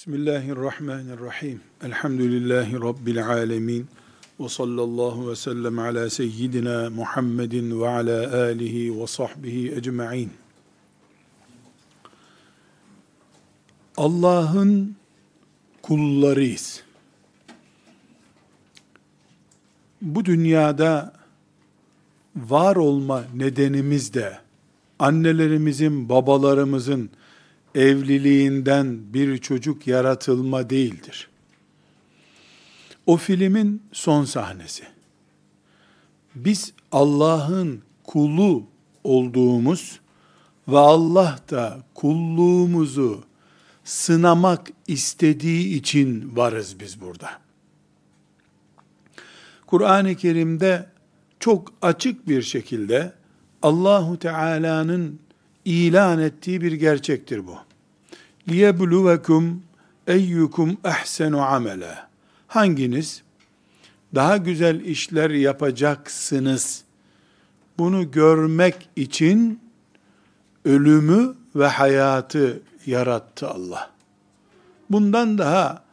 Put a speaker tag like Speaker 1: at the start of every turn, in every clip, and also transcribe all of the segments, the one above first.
Speaker 1: Bismillahirrahmanirrahim. Elhamdülillahi Rabbil alemin. Ve sallallahu ve sellem ala seyyidina Muhammedin ve ala alihi ve sahbihi ecma'in. Allah'ın kullarıyız. Bu dünyada var olma nedenimiz de annelerimizin, babalarımızın evliliğinden bir çocuk yaratılma değildir. O filmin son sahnesi. Biz Allah'ın kulu olduğumuz ve Allah da kulluğumuzu sınamak istediği için varız biz burada. Kur'an-ı Kerim'de çok açık bir şekilde Allahu Teala'nın ilan ettiği bir gerçektir bu. لِيَبْلُوَكُمْ eyyukum ehsenu amele. Hanginiz daha güzel işler yapacaksınız? Bunu görmek için ölümü ve hayatı yarattı Allah. Bundan daha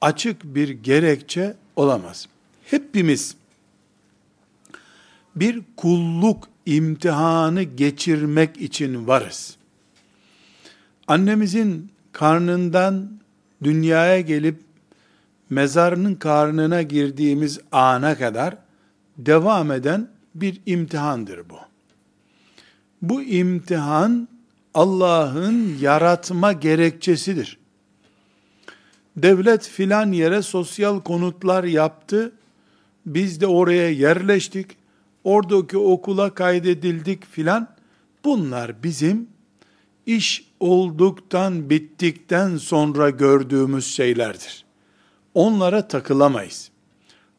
Speaker 1: açık bir gerekçe olamaz. Hepimiz bir kulluk imtihanı geçirmek için varız. Annemizin karnından dünyaya gelip mezarının karnına girdiğimiz ana kadar devam eden bir imtihandır bu. Bu imtihan Allah'ın yaratma gerekçesidir. Devlet filan yere sosyal konutlar yaptı. Biz de oraya yerleştik oradaki okula kaydedildik filan. Bunlar bizim iş olduktan bittikten sonra gördüğümüz şeylerdir. Onlara takılamayız.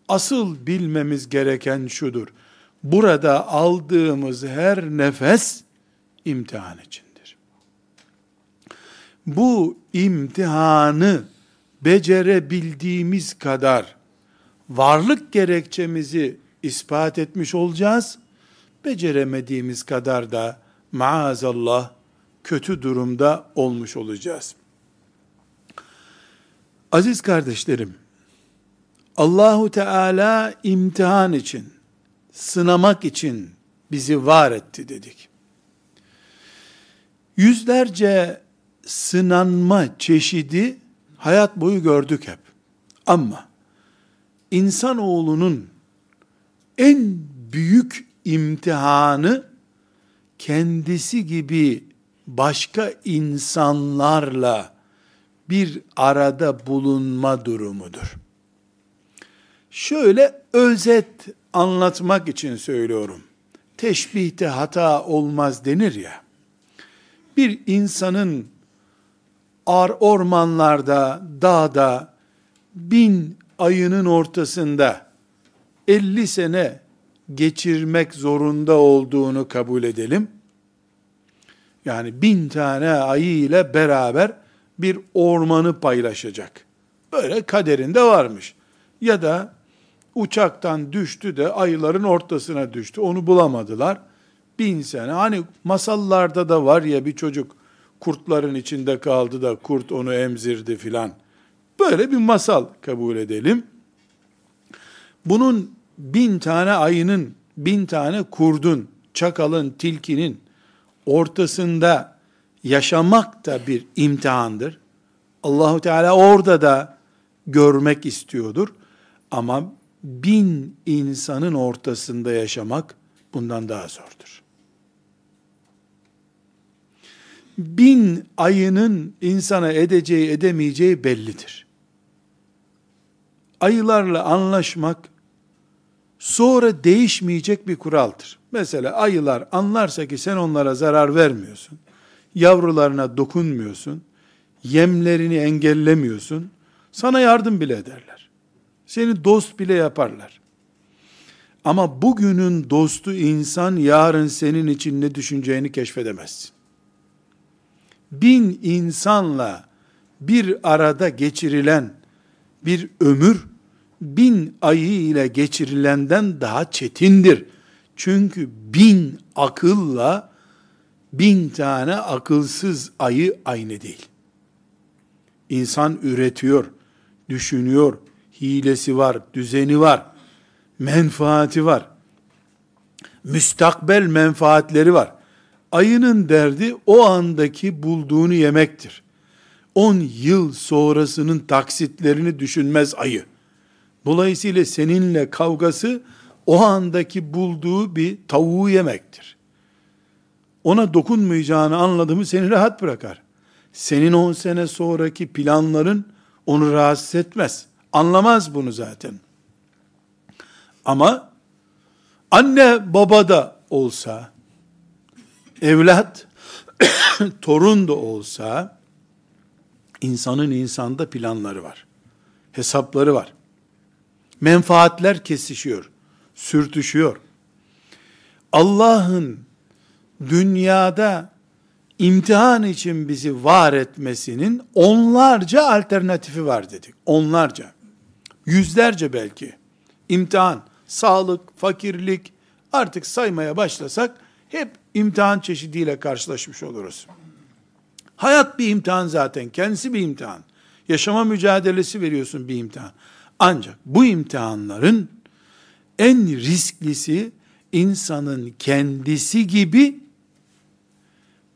Speaker 1: Asıl bilmemiz gereken şudur. Burada aldığımız her nefes imtihan içindir. Bu imtihanı becerebildiğimiz kadar varlık gerekçemizi ispat etmiş olacağız. Beceremediğimiz kadar da maazallah kötü durumda olmuş olacağız. Aziz kardeşlerim, Allahu Teala imtihan için, sınamak için bizi var etti dedik. Yüzlerce sınanma çeşidi hayat boyu gördük hep. Ama insanoğlunun en büyük imtihanı kendisi gibi başka insanlarla bir arada bulunma durumudur. Şöyle özet anlatmak için söylüyorum. Teşbihte hata olmaz denir ya. Bir insanın ar ormanlarda, dağda, bin ayının ortasında 50 sene geçirmek zorunda olduğunu kabul edelim. Yani bin tane ayı ile beraber bir ormanı paylaşacak. Böyle kaderinde varmış. Ya da uçaktan düştü de ayıların ortasına düştü. Onu bulamadılar. Bin sene. Hani masallarda da var ya bir çocuk kurtların içinde kaldı da kurt onu emzirdi filan. Böyle bir masal kabul edelim. Bunun bin tane ayının, bin tane kurdun, çakalın, tilkinin ortasında yaşamak da bir imtihandır. Allahu Teala orada da görmek istiyordur. Ama bin insanın ortasında yaşamak bundan daha zordur. Bin ayının insana edeceği edemeyeceği bellidir. Ayılarla anlaşmak sonra değişmeyecek bir kuraldır. Mesela ayılar anlarsa ki sen onlara zarar vermiyorsun, yavrularına dokunmuyorsun, yemlerini engellemiyorsun, sana yardım bile ederler. Seni dost bile yaparlar. Ama bugünün dostu insan yarın senin için ne düşüneceğini keşfedemezsin. Bin insanla bir arada geçirilen bir ömür bin ayı ile geçirilenden daha çetindir. Çünkü bin akılla bin tane akılsız ayı aynı değil. İnsan üretiyor, düşünüyor, hilesi var, düzeni var, menfaati var. Müstakbel menfaatleri var. Ayının derdi o andaki bulduğunu yemektir. 10 yıl sonrasının taksitlerini düşünmez ayı. Dolayısıyla seninle kavgası o andaki bulduğu bir tavuğu yemektir. Ona dokunmayacağını anladı mı seni rahat bırakar. Senin 10 sene sonraki planların onu rahatsız etmez. Anlamaz bunu zaten. Ama anne baba da olsa, evlat, torun da olsa, insanın insanda planları var. Hesapları var. Menfaatler kesişiyor, sürtüşüyor. Allah'ın dünyada imtihan için bizi var etmesinin onlarca alternatifi var dedik. Onlarca. Yüzlerce belki. İmtihan, sağlık, fakirlik artık saymaya başlasak hep imtihan çeşidiyle karşılaşmış oluruz. Hayat bir imtihan zaten. Kendisi bir imtihan. Yaşama mücadelesi veriyorsun bir imtihan. Ancak bu imtihanların en risklisi insanın kendisi gibi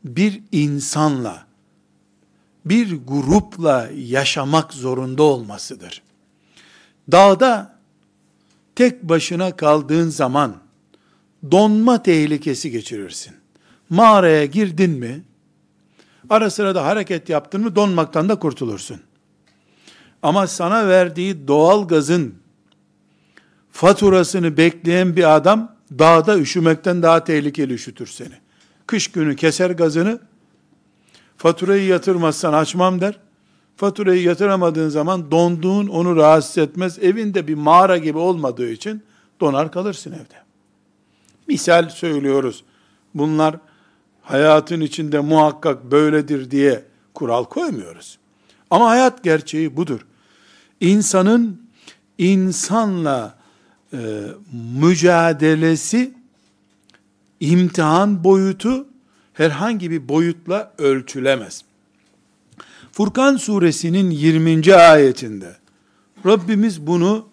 Speaker 1: bir insanla, bir grupla yaşamak zorunda olmasıdır. Dağda tek başına kaldığın zaman donma tehlikesi geçirirsin. Mağaraya girdin mi, ara sıra da hareket yaptın mı donmaktan da kurtulursun. Ama sana verdiği doğal gazın faturasını bekleyen bir adam dağda üşümekten daha tehlikeli üşütür seni. Kış günü keser gazını, faturayı yatırmazsan açmam der. Faturayı yatıramadığın zaman donduğun onu rahatsız etmez. Evinde bir mağara gibi olmadığı için donar kalırsın evde. Misal söylüyoruz. Bunlar hayatın içinde muhakkak böyledir diye kural koymuyoruz. Ama hayat gerçeği budur İnsanın insanla e, mücadelesi imtihan boyutu herhangi bir boyutla ölçülemez. Furkan suresinin 20. ayetinde Rabbimiz bunu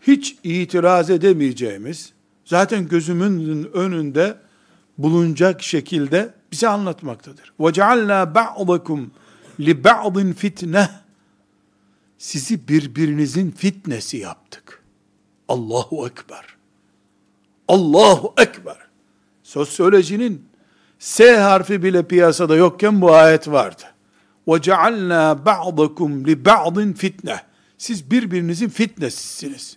Speaker 1: hiç itiraz edemeyeceğimiz, zaten gözümün önünde bulunacak şekilde bize anlatmaktadır. وَجَعَلْنَا بَعْضَكُمْ لِبَعْضٍ fitne Sizi birbirinizin fitnesi yaptık. Allahu Ekber. Allahu Ekber. Sosyolojinin S harfi bile piyasada yokken bu ayet vardı. وَجَعَلْنَا بَعْضَكُمْ لِبَعْضٍ fitne. Siz birbirinizin fitnesisiniz.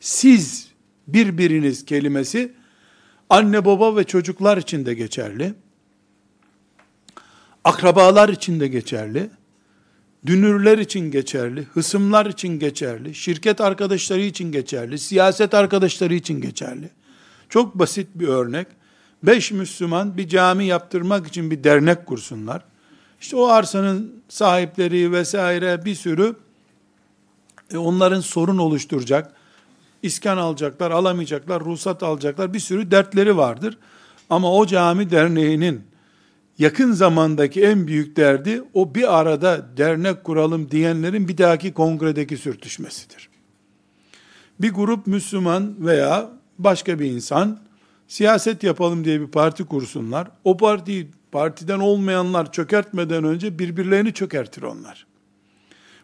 Speaker 1: Siz birbiriniz kelimesi anne baba ve çocuklar için de geçerli. Akrabalar için de geçerli. Dünürler için geçerli, hısımlar için geçerli, şirket arkadaşları için geçerli, siyaset arkadaşları için geçerli. Çok basit bir örnek. Beş Müslüman bir cami yaptırmak için bir dernek kursunlar. İşte o arsanın sahipleri vesaire bir sürü e, onların sorun oluşturacak, iskan alacaklar, alamayacaklar, ruhsat alacaklar, bir sürü dertleri vardır. Ama o cami derneğinin yakın zamandaki en büyük derdi o bir arada dernek kuralım diyenlerin bir dahaki kongredeki sürtüşmesidir. Bir grup Müslüman veya başka bir insan siyaset yapalım diye bir parti kursunlar. O partiyi partiden olmayanlar çökertmeden önce birbirlerini çökertir onlar.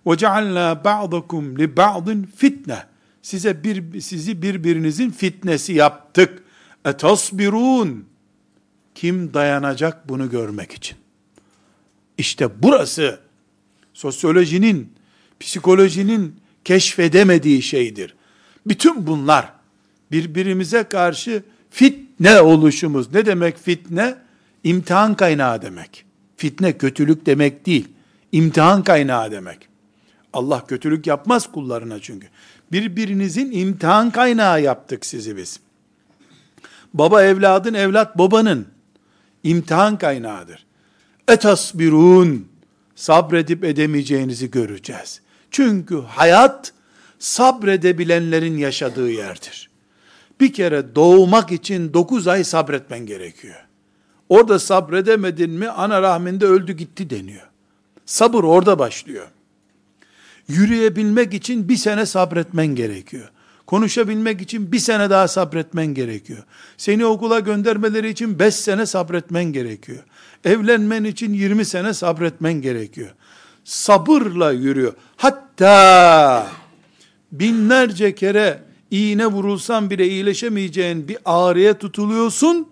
Speaker 1: وَجَعَلْنَا بَعْضَكُمْ لِبَعْضٍ fitne. Size bir, sizi birbirinizin fitnesi yaptık. اَتَصْبِرُونَ kim dayanacak bunu görmek için? İşte burası sosyolojinin, psikolojinin keşfedemediği şeydir. Bütün bunlar birbirimize karşı fitne oluşumuz. Ne demek fitne? İmtihan kaynağı demek. Fitne kötülük demek değil. İmtihan kaynağı demek. Allah kötülük yapmaz kullarına çünkü. Birbirinizin imtihan kaynağı yaptık sizi biz. Baba evladın, evlat babanın imtihan kaynağıdır. Etasbirun sabredip edemeyeceğinizi göreceğiz. Çünkü hayat sabredebilenlerin yaşadığı yerdir. Bir kere doğmak için 9 ay sabretmen gerekiyor. Orada sabredemedin mi ana rahminde öldü gitti deniyor. Sabır orada başlıyor. Yürüyebilmek için bir sene sabretmen gerekiyor. Konuşabilmek için bir sene daha sabretmen gerekiyor. Seni okula göndermeleri için beş sene sabretmen gerekiyor. Evlenmen için yirmi sene sabretmen gerekiyor. Sabırla yürüyor. Hatta binlerce kere iğne vurulsan bile iyileşemeyeceğin bir ağrıya tutuluyorsun.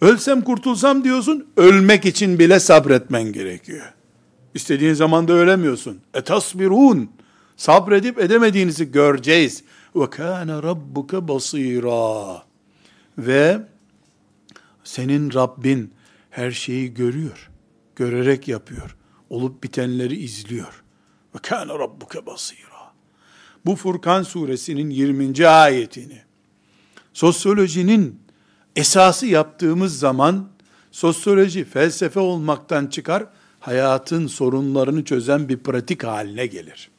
Speaker 1: Ölsem kurtulsam diyorsun. Ölmek için bile sabretmen gerekiyor. İstediğin zaman da ölemiyorsun. Etasbirun. Sabredip edemediğinizi göreceğiz. Ve kâne rabbuke basîrâ. Ve senin Rabbin her şeyi görüyor. Görerek yapıyor. Olup bitenleri izliyor. Ve kâne rabbuke basîrâ. Bu Furkan suresinin 20. ayetini sosyolojinin esası yaptığımız zaman sosyoloji felsefe olmaktan çıkar, hayatın sorunlarını çözen bir pratik haline gelir.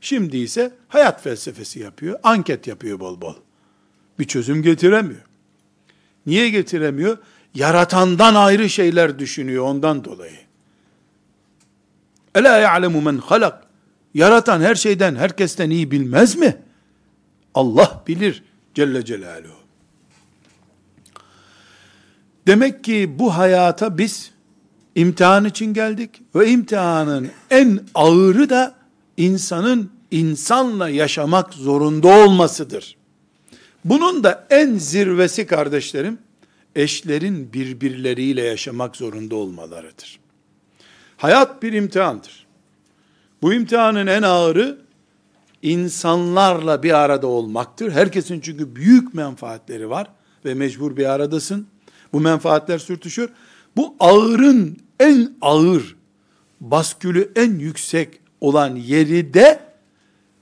Speaker 1: Şimdi ise hayat felsefesi yapıyor, anket yapıyor bol bol. Bir çözüm getiremiyor. Niye getiremiyor? Yaratandan ayrı şeyler düşünüyor ondan dolayı. Ela ya'lemu men halak. Yaratan her şeyden, herkesten iyi bilmez mi? Allah bilir Celle Celaluhu. Demek ki bu hayata biz imtihan için geldik ve imtihanın en ağırı da insanın insanla yaşamak zorunda olmasıdır. Bunun da en zirvesi kardeşlerim, eşlerin birbirleriyle yaşamak zorunda olmalarıdır. Hayat bir imtihandır. Bu imtihanın en ağırı insanlarla bir arada olmaktır. Herkesin çünkü büyük menfaatleri var ve mecbur bir aradasın. Bu menfaatler sürtüşüyor. Bu ağırın en ağır, baskülü en yüksek olan yeri de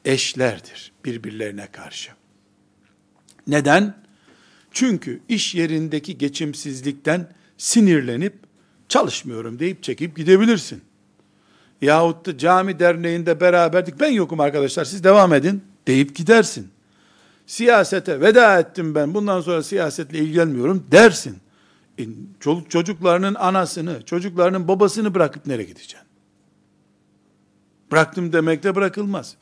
Speaker 1: eşlerdir birbirlerine karşı. Neden? Çünkü iş yerindeki geçimsizlikten sinirlenip çalışmıyorum deyip çekip gidebilirsin. Yahut da cami derneğinde beraberdik ben yokum arkadaşlar siz devam edin deyip gidersin. Siyasete veda ettim ben bundan sonra siyasetle ilgilenmiyorum dersin. E, çoluk çocuklarının anasını, çocuklarının babasını bırakıp nereye gideceksin? Bıraktım demekle bırakılmaz.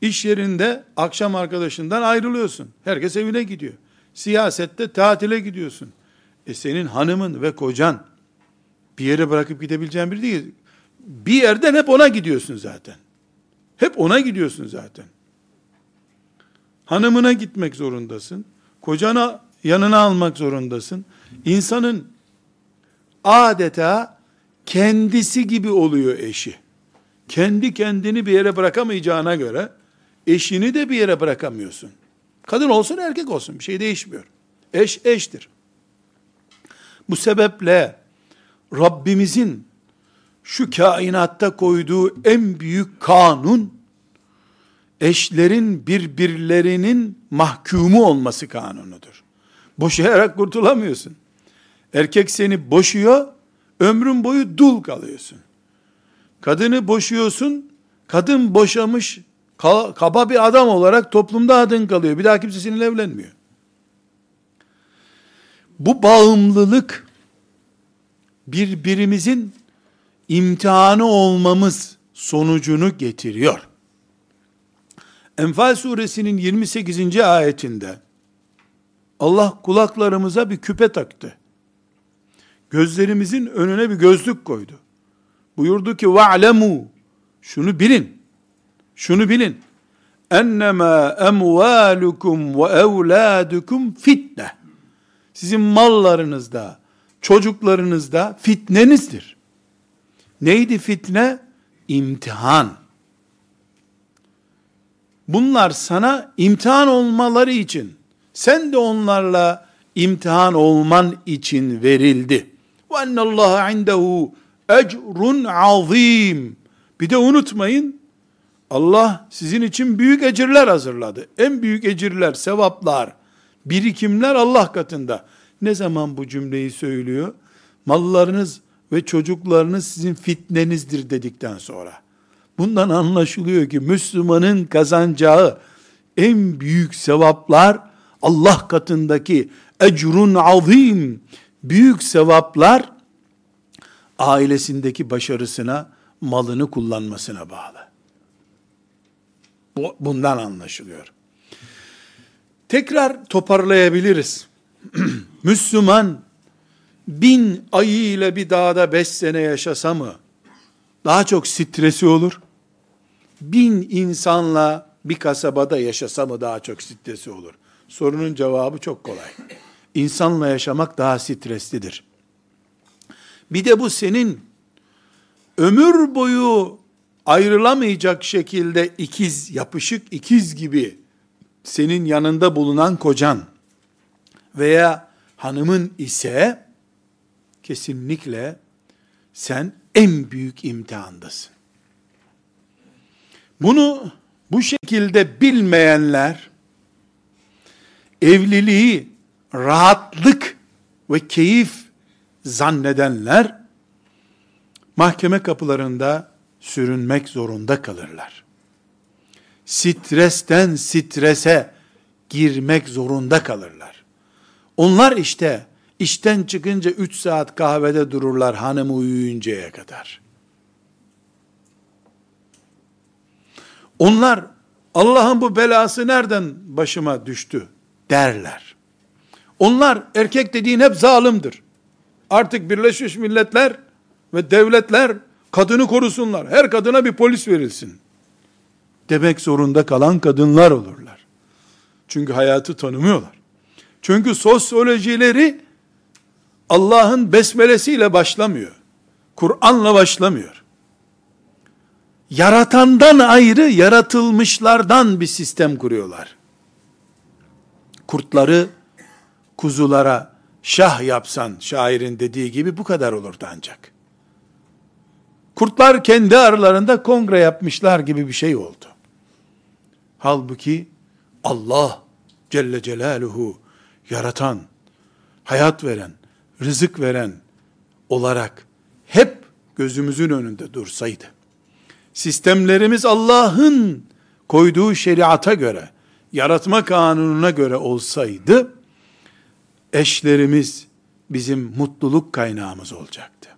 Speaker 1: İş yerinde akşam arkadaşından ayrılıyorsun. Herkes evine gidiyor. Siyasette tatile gidiyorsun. E senin hanımın ve kocan bir yere bırakıp gidebileceğin biri değil. Bir yerden hep ona gidiyorsun zaten. Hep ona gidiyorsun zaten. Hanımına gitmek zorundasın. Kocana yanına almak zorundasın. İnsanın adeta kendisi gibi oluyor eşi. Kendi kendini bir yere bırakamayacağına göre eşini de bir yere bırakamıyorsun. Kadın olsun erkek olsun bir şey değişmiyor. Eş eştir. Bu sebeple Rabbimizin şu kainatta koyduğu en büyük kanun eşlerin birbirlerinin mahkumu olması kanunudur. Boşayarak kurtulamıyorsun. Erkek seni boşuyor, ömrün boyu dul kalıyorsun. Kadını boşuyorsun, kadın boşamış, kaba bir adam olarak toplumda adın kalıyor. Bir daha kimse seninle evlenmiyor. Bu bağımlılık birbirimizin imtihanı olmamız sonucunu getiriyor. Enfal suresinin 28. ayetinde Allah kulaklarımıza bir küpe taktı. Gözlerimizin önüne bir gözlük koydu. Buyurdu ki va'lemu şunu bilin. Şunu bilin. Ennema emvalukum ve evladukum fitne. Sizin mallarınızda, çocuklarınızda fitnenizdir. Neydi fitne? İmtihan. Bunlar sana imtihan olmaları için, sen de onlarla imtihan olman için verildi. Ve ennallaha indehu ecrun azim. Bir de unutmayın, Allah sizin için büyük ecirler hazırladı. En büyük ecirler, sevaplar, birikimler Allah katında. Ne zaman bu cümleyi söylüyor? Mallarınız ve çocuklarınız sizin fitnenizdir dedikten sonra. Bundan anlaşılıyor ki Müslümanın kazanacağı en büyük sevaplar Allah katındaki ecrun azim büyük sevaplar ailesindeki başarısına, malını kullanmasına bağlı. Bu, bundan anlaşılıyor. Tekrar toparlayabiliriz. Müslüman bin ayı ile bir dağda beş sene yaşasa mı daha çok stresi olur? Bin insanla bir kasabada yaşasa mı daha çok stresi olur? Sorunun cevabı çok kolay. İnsanla yaşamak daha streslidir. Bir de bu senin ömür boyu ayrılamayacak şekilde ikiz, yapışık ikiz gibi senin yanında bulunan kocan veya hanımın ise kesinlikle sen en büyük imtihandasın. Bunu bu şekilde bilmeyenler evliliği rahatlık ve keyif zannedenler mahkeme kapılarında sürünmek zorunda kalırlar. Stresten strese girmek zorunda kalırlar. Onlar işte işten çıkınca 3 saat kahvede dururlar hanım uyuyuncaya kadar. Onlar Allah'ın bu belası nereden başıma düştü derler. Onlar erkek dediğin hep zalimdir. Artık Birleşmiş Milletler ve devletler kadını korusunlar. Her kadına bir polis verilsin. Demek zorunda kalan kadınlar olurlar. Çünkü hayatı tanımıyorlar. Çünkü sosyolojileri Allah'ın besmelesiyle başlamıyor. Kur'an'la başlamıyor. Yaratandan ayrı yaratılmışlardan bir sistem kuruyorlar. Kurtları kuzulara şah yapsan şairin dediği gibi bu kadar olurdu ancak. Kurtlar kendi aralarında kongre yapmışlar gibi bir şey oldu. Halbuki Allah Celle Celaluhu yaratan, hayat veren, rızık veren olarak hep gözümüzün önünde dursaydı, sistemlerimiz Allah'ın koyduğu şeriata göre, yaratma kanununa göre olsaydı, eşlerimiz bizim mutluluk kaynağımız olacaktı.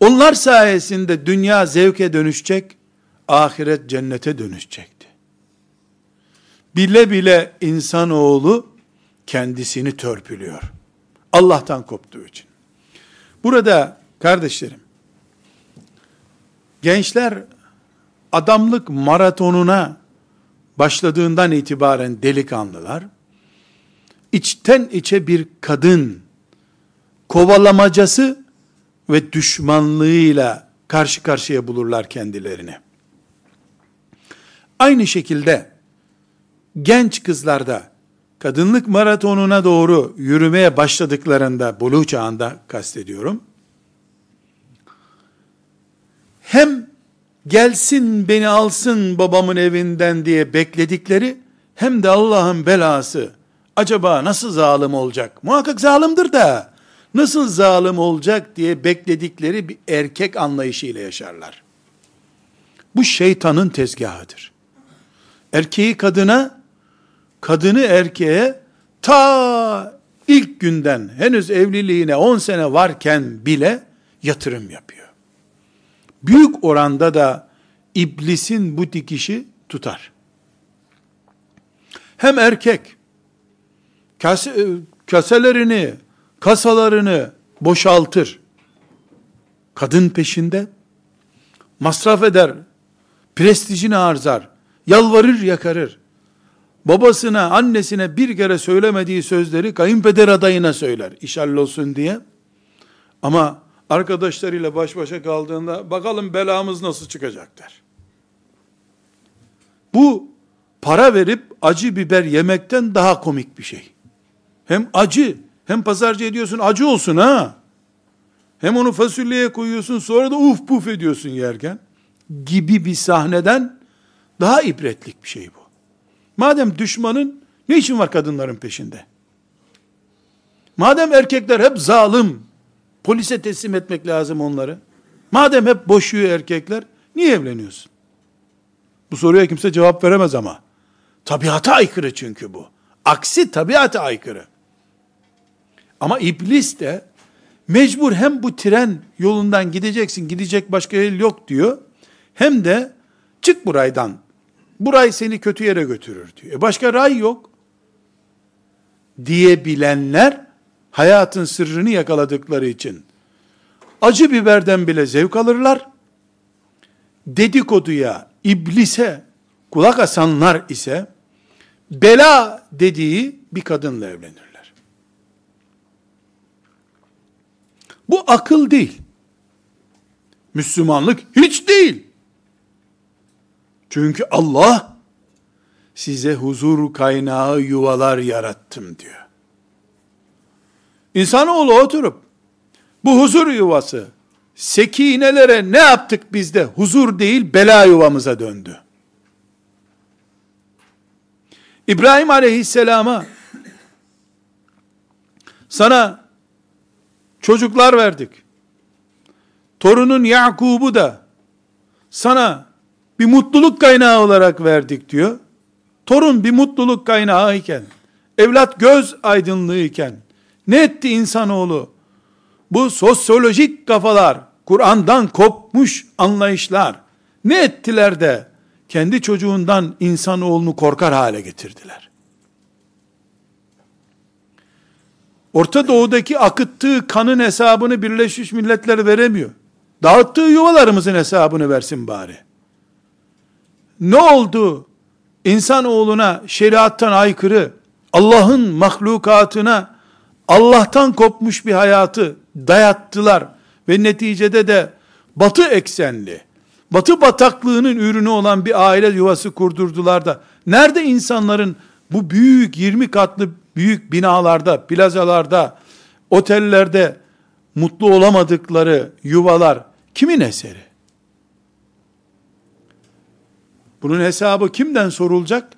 Speaker 1: Onlar sayesinde dünya zevke dönüşecek, ahiret cennete dönüşecekti. Bile bile insanoğlu kendisini törpülüyor. Allah'tan koptuğu için. Burada kardeşlerim, gençler adamlık maratonuna başladığından itibaren delikanlılar, içten içe bir kadın kovalamacası ve düşmanlığıyla karşı karşıya bulurlar kendilerini. Aynı şekilde genç kızlarda kadınlık maratonuna doğru yürümeye başladıklarında, buluğ çağında kastediyorum, hem gelsin beni alsın babamın evinden diye bekledikleri, hem de Allah'ın belası, acaba nasıl zalim olacak? Muhakkak zalimdir de, nasıl zalim olacak diye bekledikleri bir erkek anlayışıyla yaşarlar. Bu şeytanın tezgahıdır. Erkeği kadına, kadını erkeğe ta ilk günden henüz evliliğine 10 sene varken bile yatırım yapıyor. Büyük oranda da iblisin bu dikişi tutar. Hem erkek kase, e, kaselerini, kasalarını boşaltır. Kadın peşinde masraf eder, prestijini arzar, yalvarır yakarır. Babasına, annesine bir kere söylemediği sözleri kayınpeder adayına söyler. İş olsun diye. Ama arkadaşlarıyla baş başa kaldığında bakalım belamız nasıl çıkacak der. Bu para verip acı biber yemekten daha komik bir şey. Hem acı, hem pazarcı ediyorsun acı olsun ha. Hem onu fasulyeye koyuyorsun sonra da uf puf ediyorsun yerken. Gibi bir sahneden daha ibretlik bir şey bu. Madem düşmanın ne için var kadınların peşinde? Madem erkekler hep zalim, polise teslim etmek lazım onları. Madem hep boşuyor erkekler, niye evleniyorsun? Bu soruya kimse cevap veremez ama. Tabiata aykırı çünkü bu. Aksi tabiata aykırı. Ama iblis de mecbur hem bu tren yolundan gideceksin, gidecek başka yol yok diyor. Hem de Çık buraydan. Buray seni kötü yere götürür diyor. E başka ray yok. Diyebilenler hayatın sırrını yakaladıkları için acı biberden bile zevk alırlar. Dedikoduya, iblise kulak asanlar ise bela dediği bir kadınla evlenirler. Bu akıl değil. Müslümanlık hiç değil. Çünkü Allah size huzur kaynağı yuvalar yarattım diyor. İnsanoğlu oturup bu huzur yuvası sekinelere ne yaptık biz de huzur değil bela yuvamıza döndü. İbrahim aleyhisselama sana çocuklar verdik. Torunun Yakub'u da sana bir mutluluk kaynağı olarak verdik diyor. Torun bir mutluluk kaynağı iken, evlat göz aydınlığı iken, ne etti insanoğlu? Bu sosyolojik kafalar, Kur'an'dan kopmuş anlayışlar, ne ettiler de kendi çocuğundan insanoğlunu korkar hale getirdiler. Orta Doğu'daki akıttığı kanın hesabını Birleşmiş Milletler veremiyor. Dağıttığı yuvalarımızın hesabını versin bari. Ne oldu? İnsanoğluna şeriattan aykırı, Allah'ın mahlukatına Allah'tan kopmuş bir hayatı dayattılar ve neticede de batı eksenli, batı bataklığının ürünü olan bir aile yuvası kurdurdular da, nerede insanların bu büyük 20 katlı büyük binalarda, plazalarda, otellerde mutlu olamadıkları yuvalar kimin eseri? Bunun hesabı kimden sorulacak?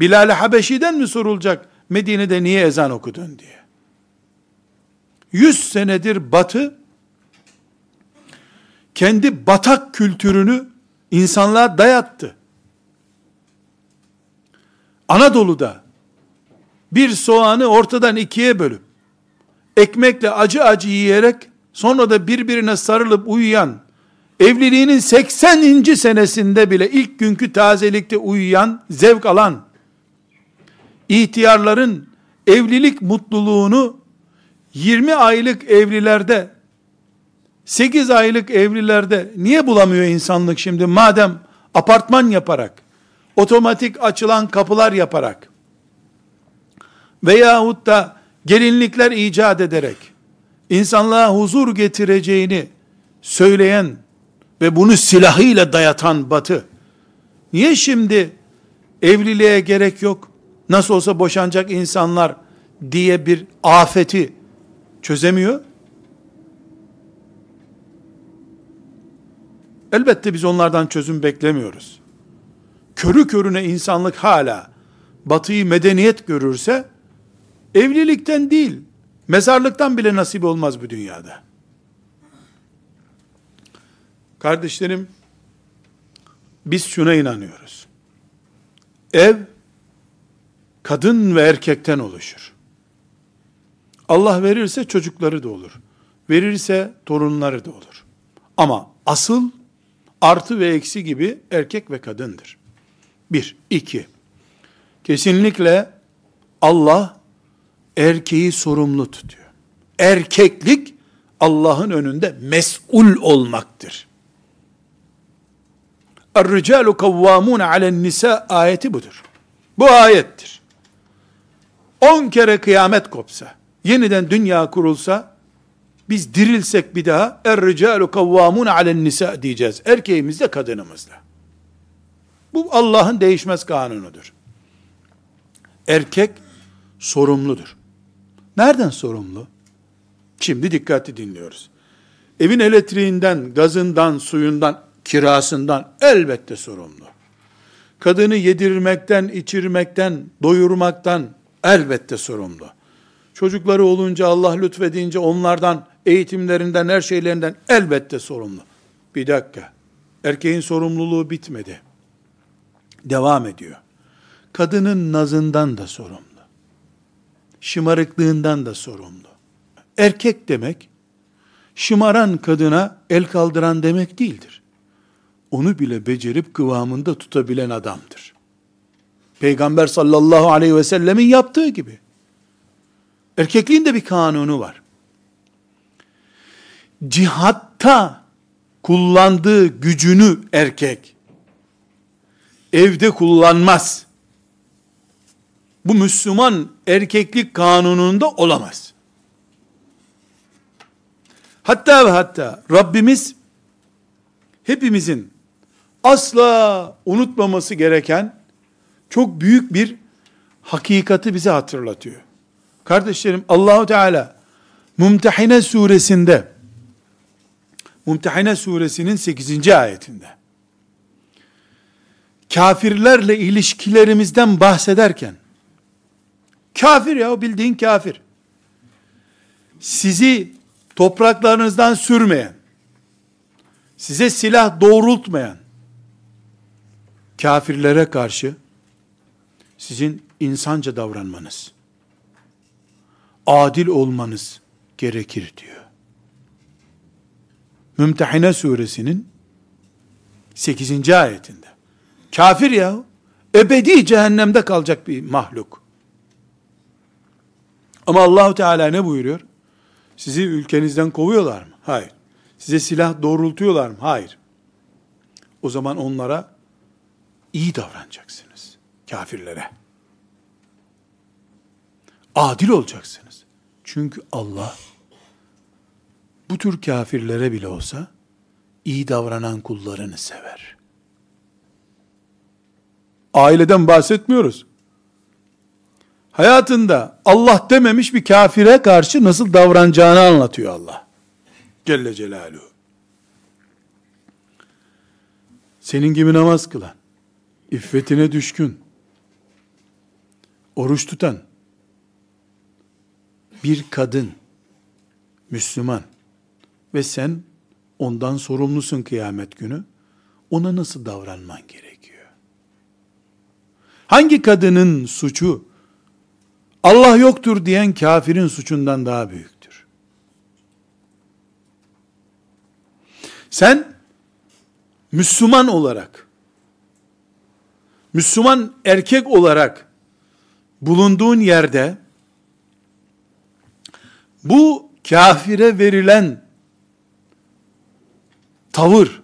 Speaker 1: Bilal-i Habeşi'den mi sorulacak? Medine'de niye ezan okudun diye. Yüz senedir batı, kendi batak kültürünü insanlığa dayattı. Anadolu'da bir soğanı ortadan ikiye bölüp ekmekle acı acı yiyerek sonra da birbirine sarılıp uyuyan evliliğinin 80. senesinde bile ilk günkü tazelikte uyuyan, zevk alan ihtiyarların evlilik mutluluğunu 20 aylık evlilerde 8 aylık evlilerde niye bulamıyor insanlık şimdi? Madem apartman yaparak, otomatik açılan kapılar yaparak veyahut da gelinlikler icat ederek insanlığa huzur getireceğini söyleyen ve bunu silahıyla dayatan batı niye şimdi evliliğe gerek yok nasıl olsa boşanacak insanlar diye bir afeti çözemiyor? Elbette biz onlardan çözüm beklemiyoruz. Körü körüne insanlık hala batıyı medeniyet görürse evlilikten değil, mezarlıktan bile nasip olmaz bu dünyada. Kardeşlerim, biz şuna inanıyoruz. Ev, kadın ve erkekten oluşur. Allah verirse çocukları da olur. Verirse torunları da olur. Ama asıl artı ve eksi gibi erkek ve kadındır. Bir, iki. Kesinlikle Allah erkeği sorumlu tutuyor. Erkeklik Allah'ın önünde mesul olmaktır. Er-ricalu kavvamun alen nisa ayeti budur. Bu ayettir. On kere kıyamet kopsa, yeniden dünya kurulsa, biz dirilsek bir daha, er-ricalu kavvamun alen nisa diyeceğiz. Erkeğimizle kadınımızla. Bu Allah'ın değişmez kanunudur. Erkek sorumludur. Nereden sorumlu? Şimdi dikkatli dinliyoruz. Evin elektriğinden, gazından, suyundan, kirasından elbette sorumlu. Kadını yedirmekten, içirmekten, doyurmaktan elbette sorumlu. Çocukları olunca Allah lütfedince onlardan, eğitimlerinden, her şeylerinden elbette sorumlu. Bir dakika. Erkeğin sorumluluğu bitmedi. Devam ediyor. Kadının nazından da sorumlu. Şımarıklığından da sorumlu. Erkek demek, şımaran kadına el kaldıran demek değildir. onu bile becerip kıvamında tutabilen adamdır. Peygamber sallallahu aleyhi ve sellemin yaptığı gibi. Erkekliğin de bir kanunu var. Cihatta kullandığı gücünü erkek evde kullanmaz. Bu Müslüman erkeklik kanununda olamaz. Hatta ve hatta Rabbimiz hepimizin asla unutmaması gereken çok büyük bir hakikati bize hatırlatıyor. Kardeşlerim Allahu Teala Mumtehine suresinde Mumtehine suresinin 8. ayetinde kafirlerle ilişkilerimizden bahsederken kafir ya bildiğin kafir sizi topraklarınızdan sürmeyen size silah doğrultmayan kafirlere karşı sizin insanca davranmanız, adil olmanız gerekir diyor. Mümtehine suresinin 8. ayetinde. Kafir ya, ebedi cehennemde kalacak bir mahluk. Ama Allahu Teala ne buyuruyor? Sizi ülkenizden kovuyorlar mı? Hayır. Size silah doğrultuyorlar mı? Hayır. O zaman onlara iyi davranacaksınız. Kafirlere. Adil olacaksınız. Çünkü Allah bu tür kafirlere bile olsa iyi davranan kullarını sever. Aileden bahsetmiyoruz. Hayatında Allah dememiş bir kafire karşı nasıl davranacağını anlatıyor Allah. Celle Celaluhu. Senin gibi namaz kılan, iffetine düşkün, oruç tutan, bir kadın, Müslüman ve sen ondan sorumlusun kıyamet günü, ona nasıl davranman gerekiyor? Hangi kadının suçu, Allah yoktur diyen kafirin suçundan daha büyüktür? Sen, Müslüman olarak, Müslüman erkek olarak bulunduğun yerde bu kafire verilen tavır,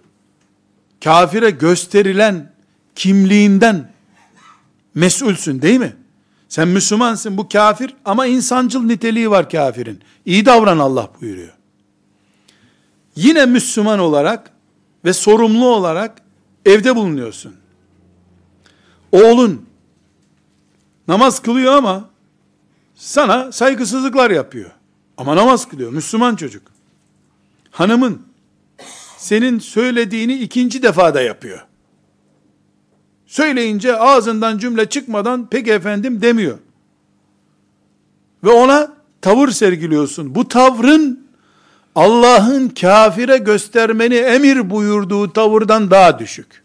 Speaker 1: kafire gösterilen kimliğinden mesulsün değil mi? Sen Müslümansın bu kafir ama insancıl niteliği var kafirin. İyi davran Allah buyuruyor. Yine Müslüman olarak ve sorumlu olarak evde bulunuyorsun. Oğlun namaz kılıyor ama sana saygısızlıklar yapıyor. Ama namaz kılıyor. Müslüman çocuk. Hanımın senin söylediğini ikinci defada yapıyor. Söyleyince ağzından cümle çıkmadan peki efendim demiyor. Ve ona tavır sergiliyorsun. Bu tavrın Allah'ın kafire göstermeni emir buyurduğu tavırdan daha düşük.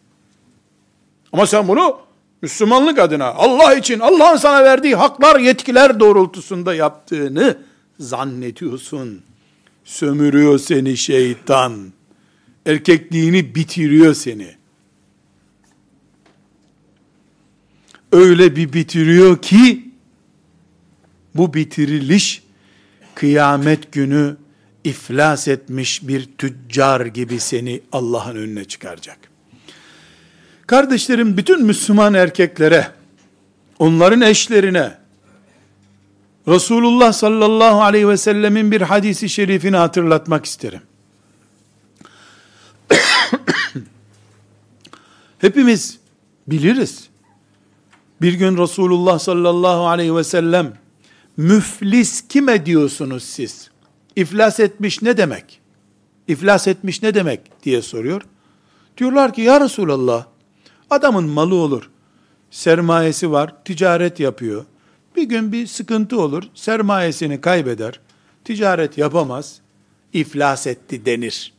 Speaker 1: Ama sen bunu Müslümanlık adına Allah için Allah'ın sana verdiği haklar yetkiler doğrultusunda yaptığını zannediyorsun. Sömürüyor seni şeytan. Erkekliğini bitiriyor seni. Öyle bir bitiriyor ki bu bitiriliş kıyamet günü iflas etmiş bir tüccar gibi seni Allah'ın önüne çıkaracak. Kardeşlerim bütün Müslüman erkeklere, onların eşlerine, Resulullah sallallahu aleyhi ve sellemin bir hadisi şerifini hatırlatmak isterim. Hepimiz biliriz. Bir gün Resulullah sallallahu aleyhi ve sellem müflis kime diyorsunuz siz? İflas etmiş ne demek? İflas etmiş ne demek diye soruyor. Diyorlar ki ya Resulallah adamın malı olur. Sermayesi var, ticaret yapıyor. Bir gün bir sıkıntı olur, sermayesini kaybeder, ticaret yapamaz, iflas etti denir.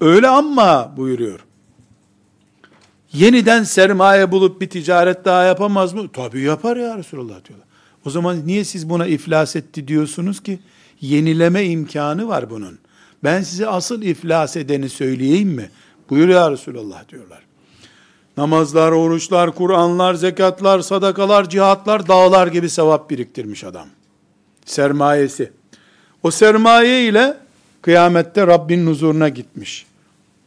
Speaker 1: Öyle ama buyuruyor. Yeniden sermaye bulup bir ticaret daha yapamaz mı? Tabii yapar ya Resulullah diyorlar. O zaman niye siz buna iflas etti diyorsunuz ki? Yenileme imkanı var bunun. Ben size asıl iflas edeni söyleyeyim mi? Buyur ya Resulallah diyorlar. Namazlar, oruçlar, Kur'anlar, zekatlar, sadakalar, cihatlar, dağlar gibi sevap biriktirmiş adam. Sermayesi. O sermaye ile kıyamette Rabbinin huzuruna gitmiş.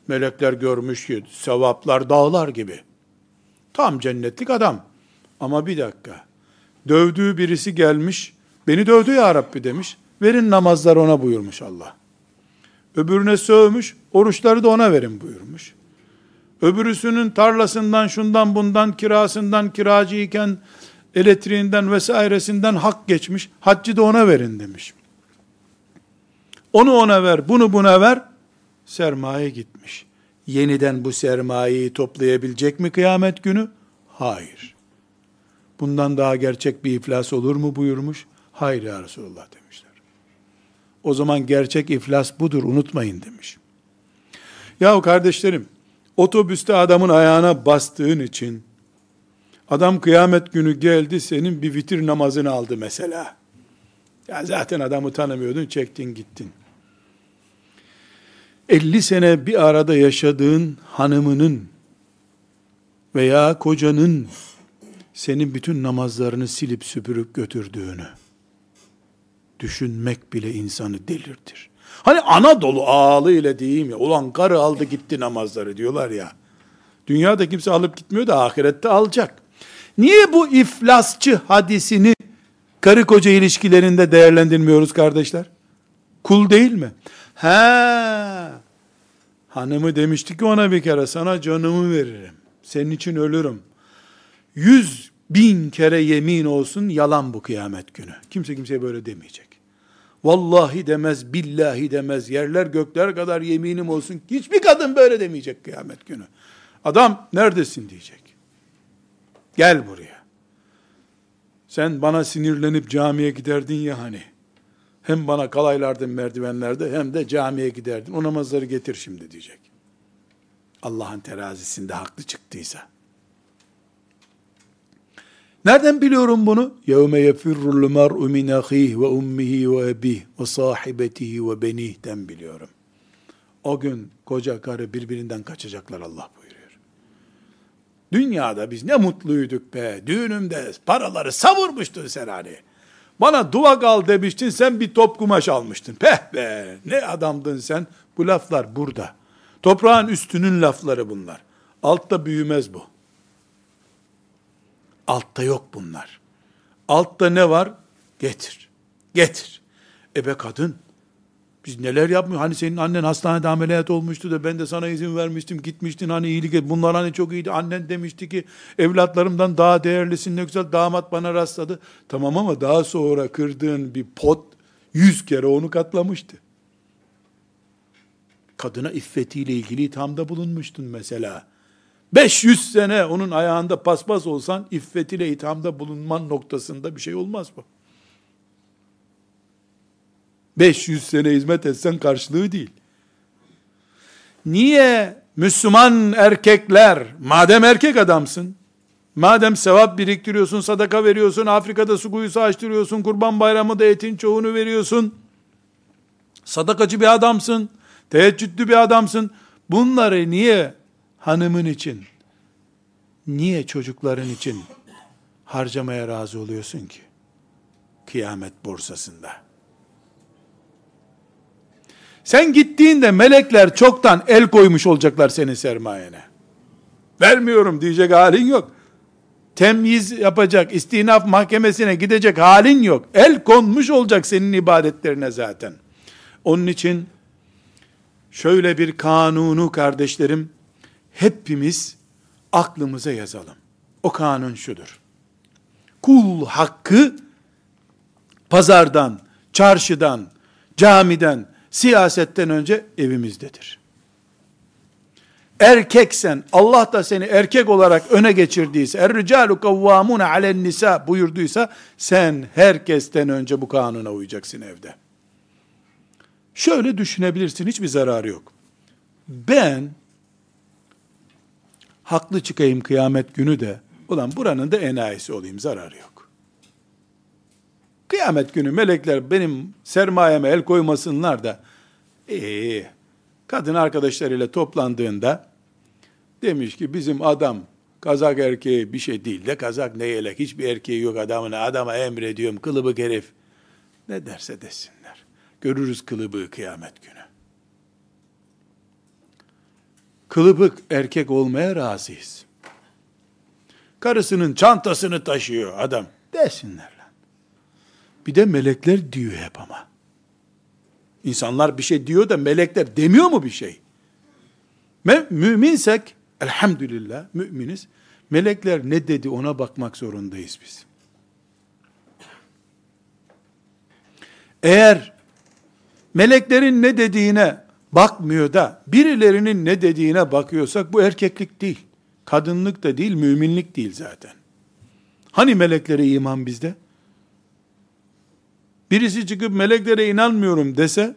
Speaker 1: Melekler görmüş ki sevaplar dağlar gibi. Tam cennetlik adam. Ama bir dakika. Dövdüğü birisi gelmiş. Beni dövdü ya Rabbi demiş. Verin namazları ona buyurmuş Allah. Öbürüne sövmüş. Oruçları da ona verin buyurmuş. Öbürüsünün tarlasından, şundan bundan, kirasından, kiracıyken, elektriğinden vesairesinden hak geçmiş. Haccı da ona verin demiş. Onu ona ver, bunu buna ver. Sermaye gitmiş. Yeniden bu sermayeyi toplayabilecek mi kıyamet günü? Hayır. Bundan daha gerçek bir iflas olur mu buyurmuş. Hayır ya Resulullah demişler. O zaman gerçek iflas budur unutmayın demiş. Yahu kardeşlerim, otobüste adamın ayağına bastığın için, adam kıyamet günü geldi senin bir vitir namazını aldı mesela. Ya zaten adamı tanımıyordun, çektin gittin. 50 sene bir arada yaşadığın hanımının veya kocanın senin bütün namazlarını silip süpürüp götürdüğünü düşünmek bile insanı delirtir. Hani Anadolu ağalı ile diyeyim ya, ulan karı aldı gitti namazları diyorlar ya. Dünyada kimse alıp gitmiyor da ahirette alacak. Niye bu iflasçı hadisini karı koca ilişkilerinde değerlendirmiyoruz kardeşler? Kul değil mi? He. Hanımı demişti ki ona bir kere sana canımı veririm. Senin için ölürüm. Yüz bin kere yemin olsun yalan bu kıyamet günü. Kimse kimseye böyle demeyecek. Vallahi demez, billahi demez, yerler gökler kadar yeminim olsun. Hiçbir kadın böyle demeyecek kıyamet günü. Adam neredesin diyecek. Gel buraya. Sen bana sinirlenip camiye giderdin ya hani. Hem bana kalaylardın merdivenlerde hem de camiye giderdin. O namazları getir şimdi diyecek. Allah'ın terazisinde haklı çıktıysa. Nereden biliyorum bunu? يَوْمَ يَفِرُّ الْمَرْءُ مِنْ أَخِيهِ وَاُمِّهِ وَاَبِيهِ وَصَاحِبَتِهِ وَبَنِيه'den biliyorum. O gün koca karı birbirinden kaçacaklar Allah buyuruyor. Dünyada biz ne mutluyduk be. Düğünümde paraları savurmuştun sen hani. Bana dua kal demiştin sen bir top kumaş almıştın. Peh be ne adamdın sen. Bu laflar burada. Toprağın üstünün lafları bunlar. Altta büyümez bu. Altta yok bunlar. Altta ne var? Getir. Getir. Ebe kadın. Biz neler yapmıyor? Hani senin annen hastanede ameliyat olmuştu da ben de sana izin vermiştim. Gitmiştin hani iyilik et. Bunlar hani çok iyiydi. Annen demişti ki evlatlarımdan daha değerlisin ne güzel damat bana rastladı. Tamam ama daha sonra kırdığın bir pot yüz kere onu katlamıştı. Kadına iffetiyle ilgili ithamda bulunmuştun mesela. 500 sene onun ayağında paspas olsan iffetiyle ithamda bulunman noktasında bir şey olmaz bu. 500 sene hizmet etsen karşılığı değil. Niye Müslüman erkekler, madem erkek adamsın, madem sevap biriktiriyorsun, sadaka veriyorsun, Afrika'da su kuyusu açtırıyorsun, kurban bayramı da etin çoğunu veriyorsun, sadakacı bir adamsın, teheccüdlü bir adamsın, bunları niye hanımın için, niye çocukların için harcamaya razı oluyorsun ki? Kıyamet borsasında. Sen gittiğinde melekler çoktan el koymuş olacaklar senin sermayene. Vermiyorum diyecek halin yok. Temyiz yapacak, istinaf mahkemesine gidecek halin yok. El konmuş olacak senin ibadetlerine zaten. Onun için şöyle bir kanunu kardeşlerim hepimiz aklımıza yazalım. O kanun şudur. Kul hakkı pazardan, çarşıdan, camiden, siyasetten önce evimizdedir. Erkeksen, Allah da seni erkek olarak öne geçirdiyse, er-ricalu kavvamune alen nisa buyurduysa, sen herkesten önce bu kanuna uyacaksın evde. Şöyle düşünebilirsin, hiçbir zararı yok. Ben, haklı çıkayım kıyamet günü de, ulan buranın da enayisi olayım, zararı yok. Kıyamet günü melekler benim sermayeme el koymasınlar da, Ee, kadın arkadaşlarıyla toplandığında demiş ki bizim adam kazak erkeği bir şey değil de kazak ne yelek hiçbir erkeği yok adamına adama emrediyorum kılıbık herif ne derse desinler. Görürüz kılıbığı kıyamet günü. Kılıbık erkek olmaya razıyız. Karısının çantasını taşıyor adam. Desinler. Bir de melekler diyor hep ama. İnsanlar bir şey diyor da melekler demiyor mu bir şey? Müminsek elhamdülillah müminiz. Melekler ne dedi ona bakmak zorundayız biz. Eğer meleklerin ne dediğine bakmıyor da birilerinin ne dediğine bakıyorsak bu erkeklik değil. Kadınlık da değil, müminlik değil zaten. Hani meleklere iman bizde? Birisi çıkıp meleklere inanmıyorum dese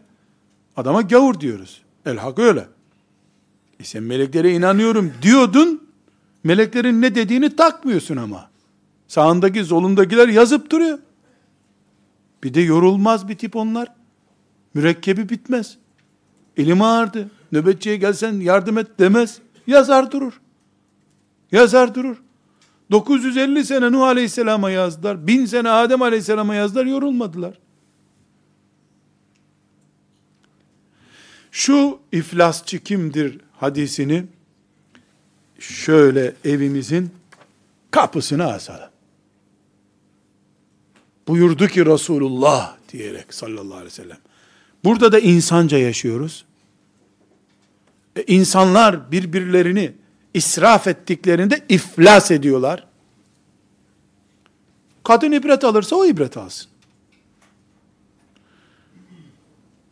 Speaker 1: adama gavur diyoruz. El hak öyle. E sen meleklere inanıyorum diyordun, meleklerin ne dediğini takmıyorsun ama. Sağındaki solundakiler yazıp duruyor. Bir de yorulmaz bir tip onlar. Mürekkebi bitmez. Elim ağırdı. Nöbetçiye gelsen yardım et demez. Yazar durur. Yazar durur. 950 sene Nuh Aleyhisselam'a yazdılar. 1000 sene Adem Aleyhisselam'a yazdılar. Yorulmadılar. Şu iflasçı kimdir hadisini şöyle evimizin kapısına asalım. Buyurdu ki Resulullah diyerek sallallahu aleyhi ve sellem. Burada da insanca yaşıyoruz. E, insanlar birbirlerini israf ettiklerinde iflas ediyorlar. Kadın ibret alırsa o ibret alsın.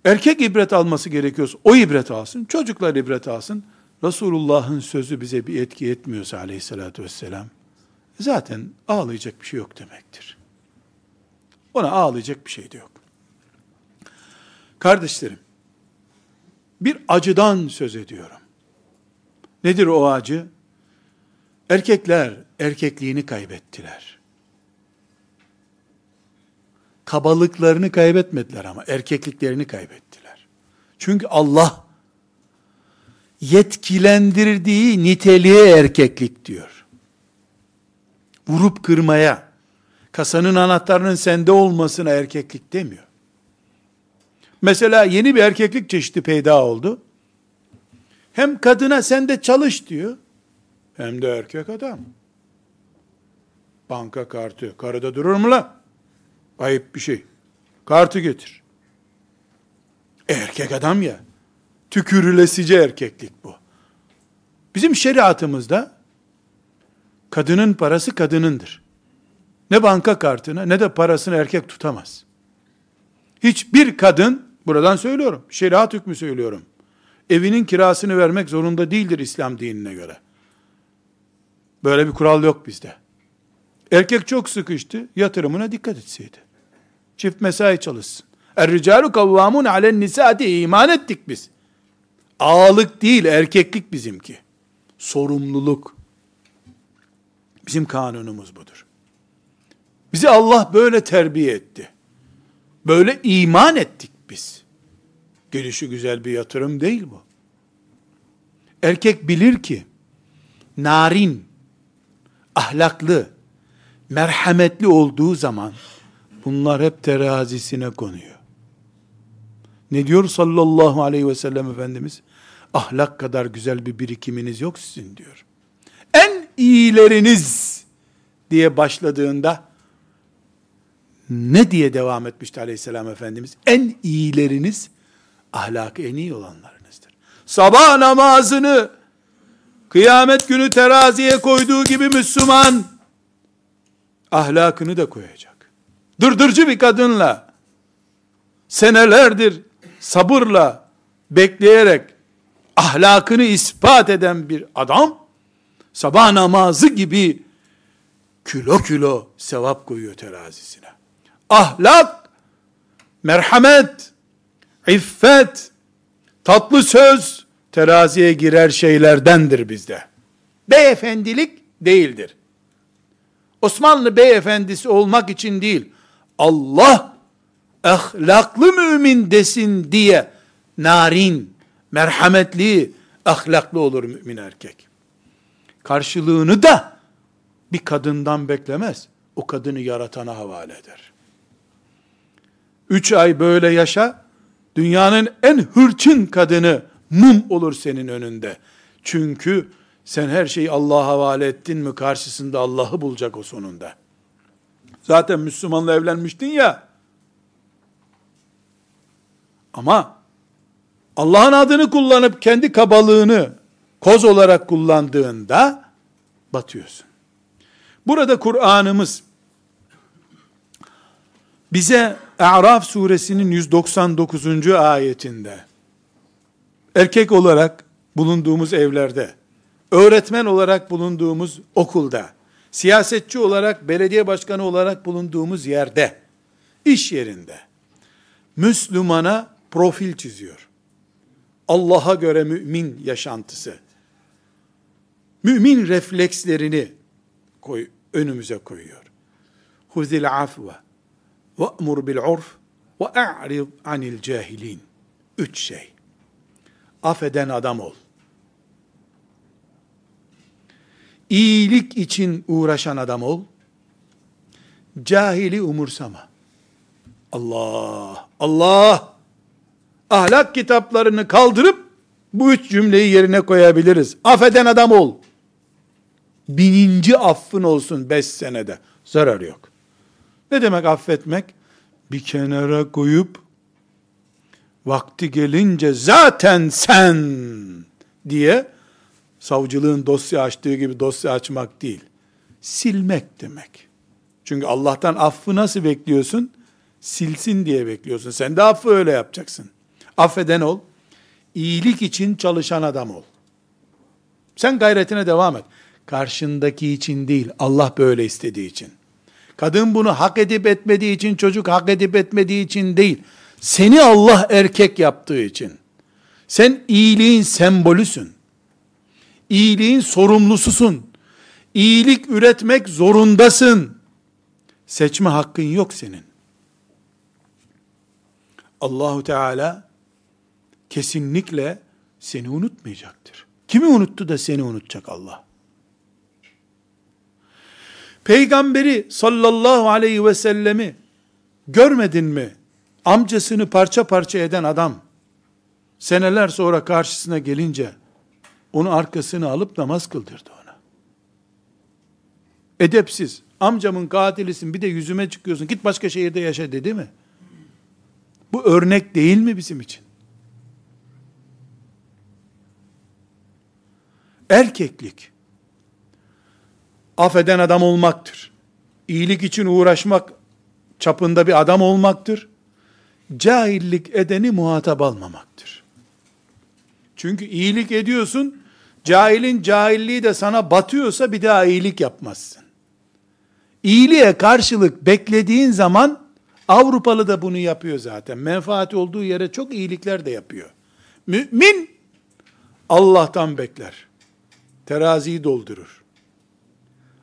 Speaker 1: Erkek ibret alması gerekiyorsa o ibret alsın. Çocuklar ibret alsın. Resulullah'ın sözü bize bir etki etmiyorsa aleyhissalatü vesselam, zaten ağlayacak bir şey yok demektir. Ona ağlayacak bir şey de yok. Kardeşlerim, bir acıdan söz ediyorum. Nedir o acı? Erkekler erkekliğini kaybettiler. Kabalıklarını kaybetmediler ama erkekliklerini kaybettiler. Çünkü Allah yetkilendirdiği niteliğe erkeklik diyor. Vurup kırmaya, kasanın anahtarının sende olmasına erkeklik demiyor. Mesela yeni bir erkeklik çeşidi peyda oldu. Hem kadına sen de çalış diyor. Hem de erkek adam. Banka kartı. Karıda durur mu la? Ayıp bir şey. Kartı getir. Erkek adam ya. Tükürülesice erkeklik bu. Bizim şeriatımızda kadının parası kadınındır. Ne banka kartına ne de parasını erkek tutamaz. Hiçbir kadın, buradan söylüyorum, şeriat hükmü söylüyorum, evinin kirasını vermek zorunda değildir İslam dinine göre. Böyle bir kural yok bizde. Erkek çok sıkıştı, yatırımına dikkat etseydi. Çift mesai çalışsın. Er-ricalu kavvamun alen nisa iman ettik biz. Ağalık değil, erkeklik bizimki. Sorumluluk. Bizim kanunumuz budur. Bizi Allah böyle terbiye etti. Böyle iman ettik biz. Gelişi güzel bir yatırım değil bu. Erkek bilir ki, narin, ahlaklı, merhametli olduğu zaman, bunlar hep terazisine konuyor. Ne diyor sallallahu aleyhi ve sellem Efendimiz? Ahlak kadar güzel bir birikiminiz yok sizin diyor. En iyileriniz diye başladığında ne diye devam etmişti aleyhisselam Efendimiz? En iyileriniz ahlakı en iyi olanlarınızdır. Sabah namazını kıyamet günü teraziye koyduğu gibi Müslüman ahlakını da koyacak. Dırdırcı bir kadınla senelerdir sabırla bekleyerek ahlakını ispat eden bir adam sabah namazı gibi kilo kilo sevap koyuyor terazisine. Ahlak, merhamet, iffet, tatlı söz teraziye girer şeylerdendir bizde. Beyefendilik değildir. Osmanlı beyefendisi olmak için değil, Allah ahlaklı mümin desin diye narin, merhametli, ahlaklı olur mümin erkek. Karşılığını da bir kadından beklemez. O kadını yaratana havale eder. Üç ay böyle yaşa, dünyanın en hırçın kadını mum olur senin önünde. Çünkü sen her şeyi Allah'a havale ettin mi karşısında Allah'ı bulacak o sonunda. Zaten Müslümanla evlenmiştin ya. Ama Allah'ın adını kullanıp kendi kabalığını koz olarak kullandığında batıyorsun. Burada Kur'an'ımız bize A'raf suresinin 199. ayetinde erkek olarak bulunduğumuz evlerde, öğretmen olarak bulunduğumuz okulda, siyasetçi olarak, belediye başkanı olarak bulunduğumuz yerde, iş yerinde, Müslümana profil çiziyor. Allah'a göre mümin yaşantısı. Mümin reflekslerini koy, önümüze koyuyor. Huzil afve ve emur bil urf ve a'rid anil cahilin. Üç şey. Affeden adam ol. İyilik için uğraşan adam ol. Cahili umursama. Allah, Allah ahlak kitaplarını kaldırıp bu üç cümleyi yerine koyabiliriz. Affeden adam ol. Bininci affın olsun beş senede. Zarar yok. Ne demek affetmek? Bir kenara koyup vakti gelince zaten sen diye savcılığın dosya açtığı gibi dosya açmak değil. Silmek demek. Çünkü Allah'tan affı nasıl bekliyorsun? Silsin diye bekliyorsun. Sen de affı öyle yapacaksın. Affeden ol. İyilik için çalışan adam ol. Sen gayretine devam et. Karşındaki için değil, Allah böyle istediği için. Kadın bunu hak edip etmediği için, çocuk hak edip etmediği için değil. Seni Allah erkek yaptığı için. Sen iyiliğin sembolüsün. İyiliğin sorumlususun. İyilik üretmek zorundasın. Seçme hakkın yok senin. Allahu Teala kesinlikle seni unutmayacaktır. Kimi unuttu da seni unutacak Allah? Peygamberi sallallahu aleyhi ve sellemi görmedin mi? Amcasını parça parça eden adam, seneler sonra karşısına gelince, onu arkasını alıp namaz kıldırdı ona. Edepsiz, amcamın katilisin bir de yüzüme çıkıyorsun, git başka şehirde yaşa dedi mi? Bu örnek değil mi bizim için? Erkeklik, affeden adam olmaktır. İyilik için uğraşmak çapında bir adam olmaktır. Cahillik edeni muhatap almamaktır. Çünkü iyilik ediyorsun, cahilin cahilliği de sana batıyorsa bir daha iyilik yapmazsın. İyiliğe karşılık beklediğin zaman Avrupalı da bunu yapıyor zaten. Menfaati olduğu yere çok iyilikler de yapıyor. Mümin Allah'tan bekler. Teraziyi doldurur.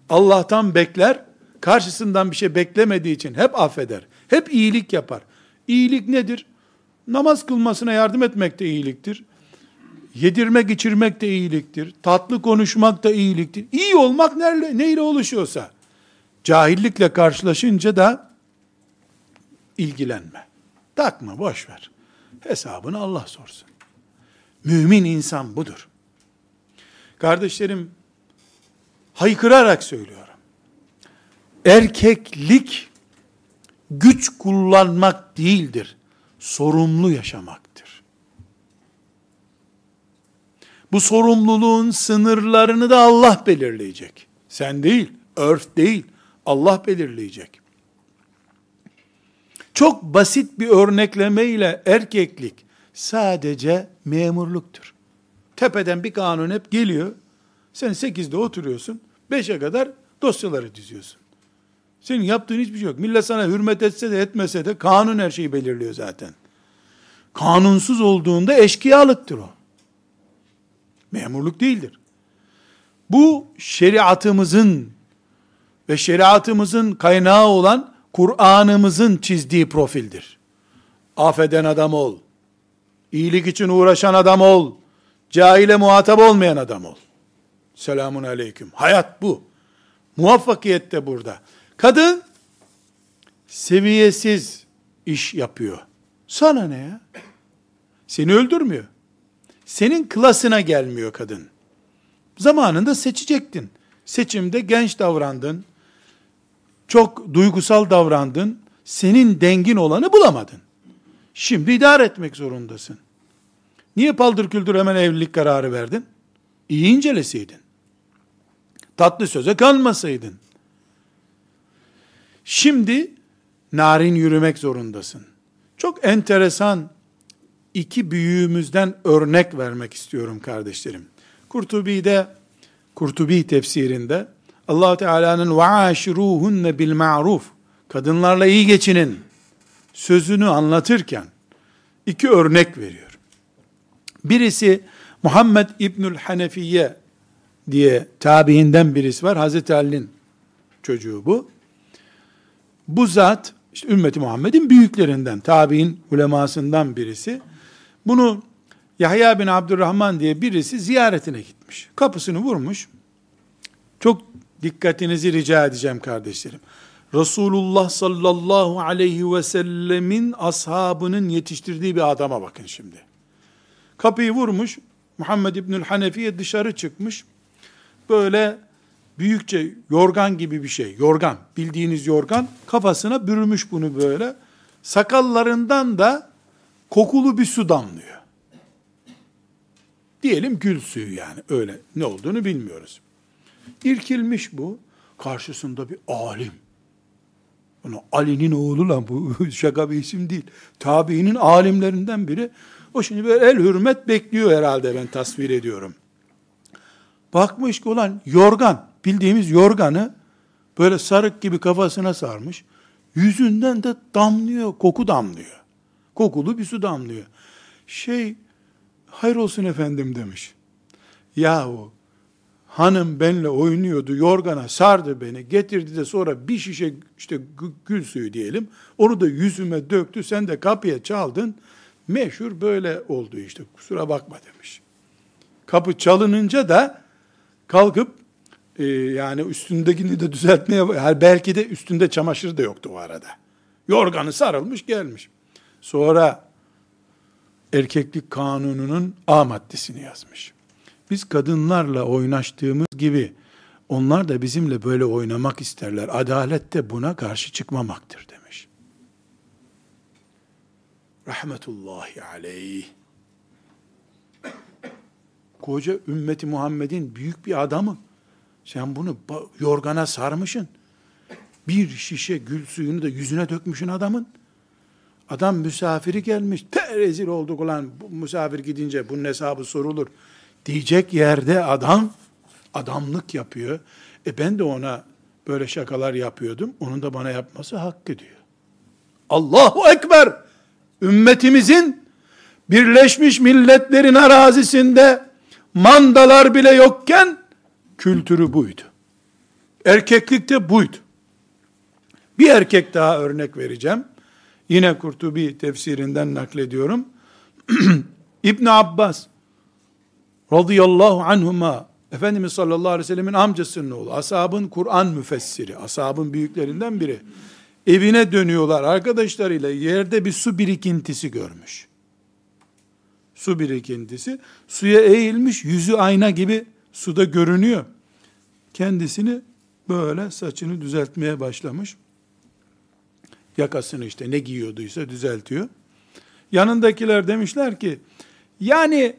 Speaker 1: Allah'tan bekler, karşısından bir şey beklemediği için hep affeder. Hep iyilik yapar. İyilik nedir? Namaz kılmasına yardım etmek de iyiliktir. Yedirmek, içirmek de iyiliktir. Tatlı konuşmak da iyiliktir. İyi olmak neyle, neyle oluşuyorsa. Cahillikle karşılaşınca da ilgilenme. Takma, boş ver. Hesabını Allah sorsun. Mümin insan budur. Kardeşlerim, haykırarak söylüyorum. Erkeklik güç kullanmak değildir. Sorumlu yaşamaktır. Bu sorumluluğun sınırlarını da Allah belirleyecek. Sen değil, örf değil, Allah belirleyecek. Çok basit bir örneklemeyle erkeklik sadece memurluktur. Tepeden bir kanun hep geliyor. Sen 8'de oturuyorsun. Beşe kadar dosyaları diziyorsun. Senin yaptığın hiçbir şey yok. Millet sana hürmet etse de etmese de kanun her şeyi belirliyor zaten. Kanunsuz olduğunda eşkıyalıktır o. Memurluk değildir. Bu şeriatımızın ve şeriatımızın kaynağı olan Kur'an'ımızın çizdiği profildir. Affeden adam ol. İyilik için uğraşan adam ol. Cahile muhatap olmayan adam ol. Selamun aleyküm. Hayat bu. Muvaffakiyet de burada. Kadın seviyesiz iş yapıyor. Sana ne ya? Seni öldürmüyor. Senin klasına gelmiyor kadın. Zamanında seçecektin. Seçimde genç davrandın. Çok duygusal davrandın. Senin dengin olanı bulamadın. Şimdi idare etmek zorundasın. Niye paldır küldür hemen evlilik kararı verdin? İyi inceleseydin. Tatlı söze kanmasaydın. Şimdi narin yürümek zorundasın. Çok enteresan iki büyüğümüzden örnek vermek istiyorum kardeşlerim. Kurtubi'de, Kurtubi tefsirinde allah Teala'nın وَعَاشِرُوهُنَّ بِالْمَعْرُوفِ Kadınlarla iyi geçinin sözünü anlatırken iki örnek veriyor. Birisi Muhammed İbnül Hanefiye diye tabiinden birisi var. Hazreti Ali'nin çocuğu bu. Bu zat işte ümmeti Muhammed'in büyüklerinden, tabi'in ulemasından birisi. Bunu Yahya bin Abdurrahman diye birisi ziyaretine gitmiş. Kapısını vurmuş. Çok dikkatinizi rica edeceğim kardeşlerim. Resulullah sallallahu aleyhi ve sellemin ashabının yetiştirdiği bir adama bakın şimdi. Kapıyı vurmuş. Muhammed İbnül Hanefiye dışarı çıkmış. Böyle büyükçe yorgan gibi bir şey. Yorgan. Bildiğiniz yorgan. Kafasına bürümüş bunu böyle. Sakallarından da kokulu bir su damlıyor. Diyelim gül suyu yani. Öyle ne olduğunu bilmiyoruz. İrkilmiş bu. Karşısında bir alim. Bunu Ali'nin oğlu lan bu şaka bir isim değil. Tabiinin alimlerinden biri. O şimdi böyle el hürmet bekliyor herhalde ben tasvir ediyorum. Bakmış ki olan yorgan, bildiğimiz yorganı böyle sarık gibi kafasına sarmış. Yüzünden de damlıyor, koku damlıyor. Kokulu bir su damlıyor. Şey, hayır olsun efendim demiş. Yahu hanım benle oynuyordu, yorgana sardı beni, getirdi de sonra bir şişe işte gül suyu diyelim, onu da yüzüme döktü, sen de kapıya çaldın, meşhur böyle oldu işte, kusura bakma demiş. Kapı çalınınca da kalkıp e, yani üstündekini de düzeltmeye, belki de üstünde çamaşır da yoktu o arada. Yorganı sarılmış gelmiş. Sonra erkeklik kanununun A maddesini yazmış. Biz kadınlarla oynaştığımız gibi onlar da bizimle böyle oynamak isterler. Adalet de buna karşı çıkmamaktır demiş. Rahmetullahi aleyh. Koca ümmeti Muhammed'in büyük bir adamı. Sen bunu yorgana sarmışın. Bir şişe gül suyunu da yüzüne dökmüşün adamın. Adam misafiri gelmiş. Te rezil olduk ulan bu misafir gidince bunun hesabı sorulur. Diyecek yerde adam adamlık yapıyor. E ben de ona böyle şakalar yapıyordum. Onun da bana yapması hakkı diyor. Allahu Ekber! Ümmetimizin Birleşmiş Milletler'in arazisinde mandalar bile yokken kültürü buydu. Erkeklik de buydu. Bir erkek daha örnek vereceğim. Yine Kurtubi tefsirinden naklediyorum. İbn Abbas radıyallahu anhuma Efendimiz sallallahu aleyhi ve sellemin amcasının oğlu, ashabın Kur'an müfessiri, ashabın büyüklerinden biri. Evine dönüyorlar arkadaşlarıyla yerde bir su birikintisi görmüş. Su birikintisi. Suya eğilmiş, yüzü ayna gibi suda görünüyor. Kendisini böyle saçını düzeltmeye başlamış. Yakasını işte ne giyiyorduysa düzeltiyor. Yanındakiler demişler ki, yani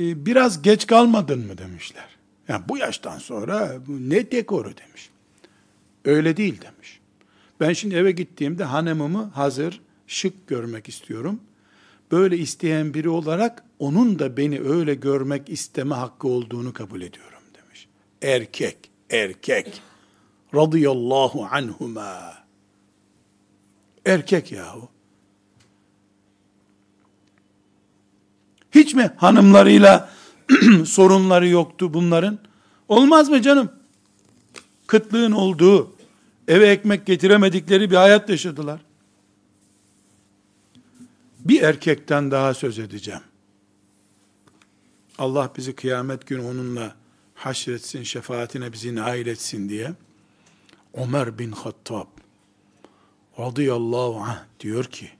Speaker 1: e, biraz geç kalmadın mı demişler. Yani bu yaştan sonra ne dekoru demiş. Öyle değil demiş. Ben şimdi eve gittiğimde hanımımı hazır, şık görmek istiyorum. Böyle isteyen biri olarak onun da beni öyle görmek isteme hakkı olduğunu kabul ediyorum demiş. Erkek, erkek. Radıyallahu anhuma. Erkek yahu. Hiç mi hanımlarıyla sorunları yoktu bunların? Olmaz mı canım? Kıtlığın olduğu, eve ekmek getiremedikleri bir hayat yaşadılar. Bir erkekten daha söz edeceğim. Allah bizi kıyamet günü onunla haşretsin, şefaatine bizi nail etsin diye Ömer bin Hattab radıyallahu anh diyor ki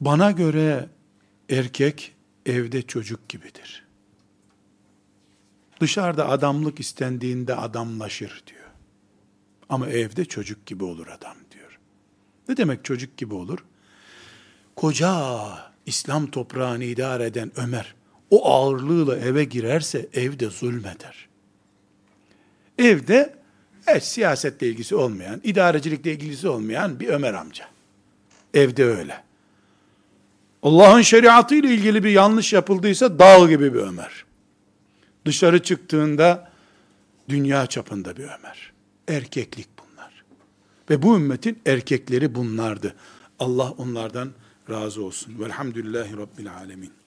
Speaker 1: bana göre erkek evde çocuk gibidir. Dışarıda adamlık istendiğinde adamlaşır diyor. Ama evde çocuk gibi olur adam diyor. Ne demek çocuk gibi olur? Koca İslam toprağını idare eden Ömer o ağırlığıyla eve girerse evde zulmeder. Evde evet, siyasetle ilgisi olmayan, idarecilikle ilgisi olmayan bir Ömer amca. Evde öyle. Allah'ın şeriatı ile ilgili bir yanlış yapıldıysa dağ gibi bir Ömer. Dışarı çıktığında dünya çapında bir Ömer. Erkeklik bunlar. Ve bu ümmetin erkekleri bunlardı. Allah onlardan razı olsun. Velhamdülillahi Rabbil Alemin.